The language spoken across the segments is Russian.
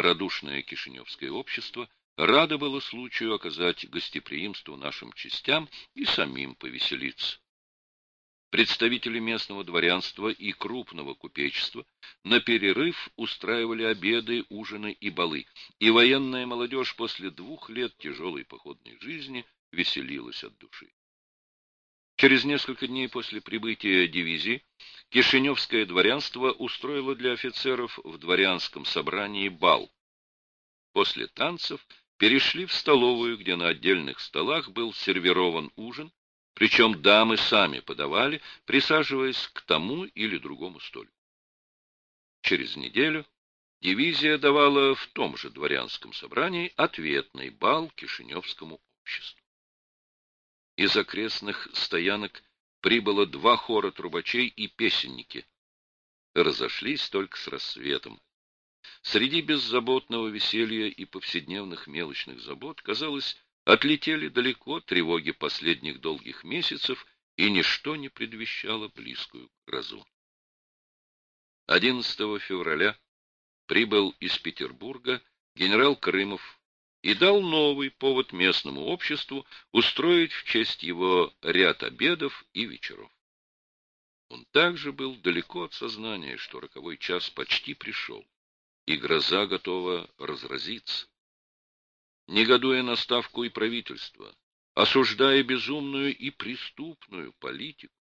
Радушное Кишиневское общество радо было случаю оказать гостеприимство нашим частям и самим повеселиться. Представители местного дворянства и крупного купечества на перерыв устраивали обеды, ужины и балы, и военная молодежь после двух лет тяжелой походной жизни веселилась от души. Через несколько дней после прибытия дивизии Кишиневское дворянство устроило для офицеров в дворянском собрании бал. После танцев перешли в столовую, где на отдельных столах был сервирован ужин, причем дамы сами подавали, присаживаясь к тому или другому столику. Через неделю дивизия давала в том же дворянском собрании ответный бал Кишиневскому обществу. Из окрестных стоянок прибыло два хора трубачей и песенники. Разошлись только с рассветом. Среди беззаботного веселья и повседневных мелочных забот, казалось, Отлетели далеко тревоги последних долгих месяцев, и ничто не предвещало близкую грозу. 11 февраля прибыл из Петербурга генерал Крымов и дал новый повод местному обществу устроить в честь его ряд обедов и вечеров. Он также был далеко от сознания, что роковой час почти пришел, и гроза готова разразиться негодуя на ставку и правительство, осуждая безумную и преступную политику,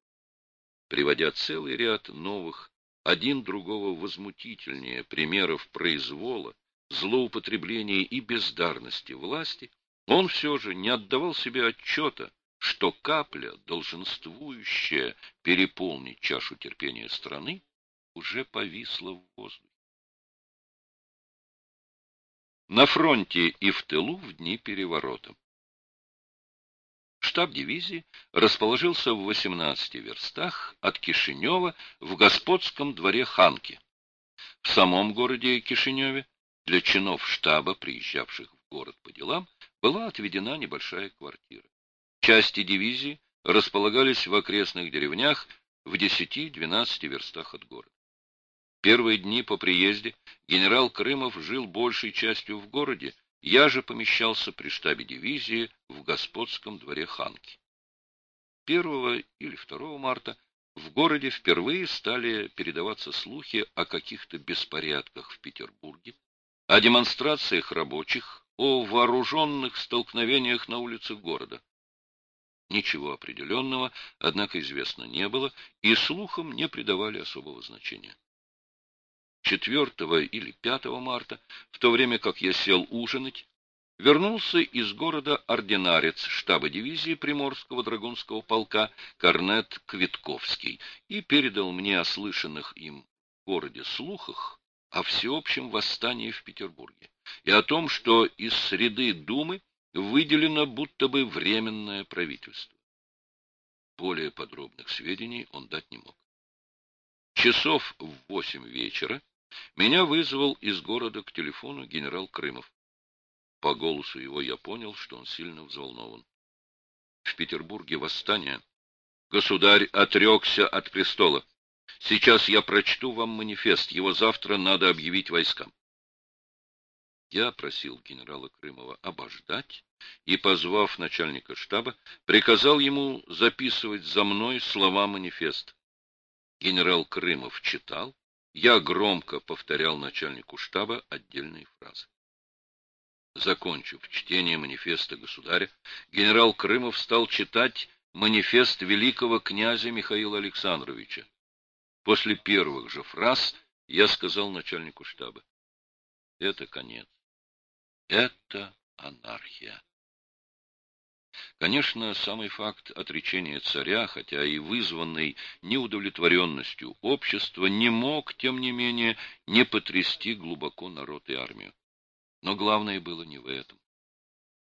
приводя целый ряд новых, один другого возмутительнее примеров произвола, злоупотребления и бездарности власти, он все же не отдавал себе отчета, что капля, долженствующая переполнить чашу терпения страны, уже повисла в воздухе. На фронте и в тылу в дни переворота. Штаб дивизии расположился в 18 верстах от Кишинева в господском дворе Ханки. В самом городе Кишиневе для чинов штаба, приезжавших в город по делам, была отведена небольшая квартира. Части дивизии располагались в окрестных деревнях в 10-12 верстах от города. Первые дни по приезде генерал Крымов жил большей частью в городе, я же помещался при штабе дивизии в господском дворе Ханки. 1 или 2 марта в городе впервые стали передаваться слухи о каких-то беспорядках в Петербурге, о демонстрациях рабочих, о вооруженных столкновениях на улицах города. Ничего определенного, однако, известно не было, и слухам не придавали особого значения. 4 или 5 марта, в то время как я сел ужинать, вернулся из города ординарец штаба дивизии Приморского драгунского полка Корнет Квитковский и передал мне о слышанных им в городе слухах о всеобщем восстании в Петербурге и о том, что из среды Думы выделено будто бы временное правительство. Более подробных сведений он дать не мог. Часов в восемь вечера меня вызвал из города к телефону генерал Крымов. По голосу его я понял, что он сильно взволнован. В Петербурге восстание. Государь отрекся от престола. Сейчас я прочту вам манифест. Его завтра надо объявить войскам. Я просил генерала Крымова обождать и, позвав начальника штаба, приказал ему записывать за мной слова манифеста. Генерал Крымов читал, я громко повторял начальнику штаба отдельные фразы. Закончив чтение манифеста государя, генерал Крымов стал читать манифест великого князя Михаила Александровича. После первых же фраз я сказал начальнику штаба. Это конец. Это анархия. Конечно, самый факт отречения царя, хотя и вызванный неудовлетворенностью общества, не мог, тем не менее, не потрясти глубоко народ и армию. Но главное было не в этом.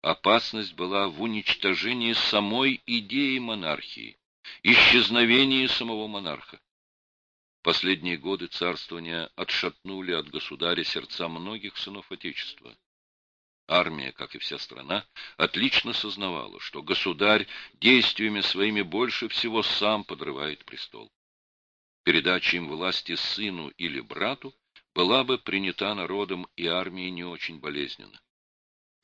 Опасность была в уничтожении самой идеи монархии, исчезновении самого монарха. Последние годы царствования отшатнули от государя сердца многих сынов Отечества. Армия, как и вся страна, отлично сознавала, что государь действиями своими больше всего сам подрывает престол. Передача им власти сыну или брату была бы принята народом и армией не очень болезненно.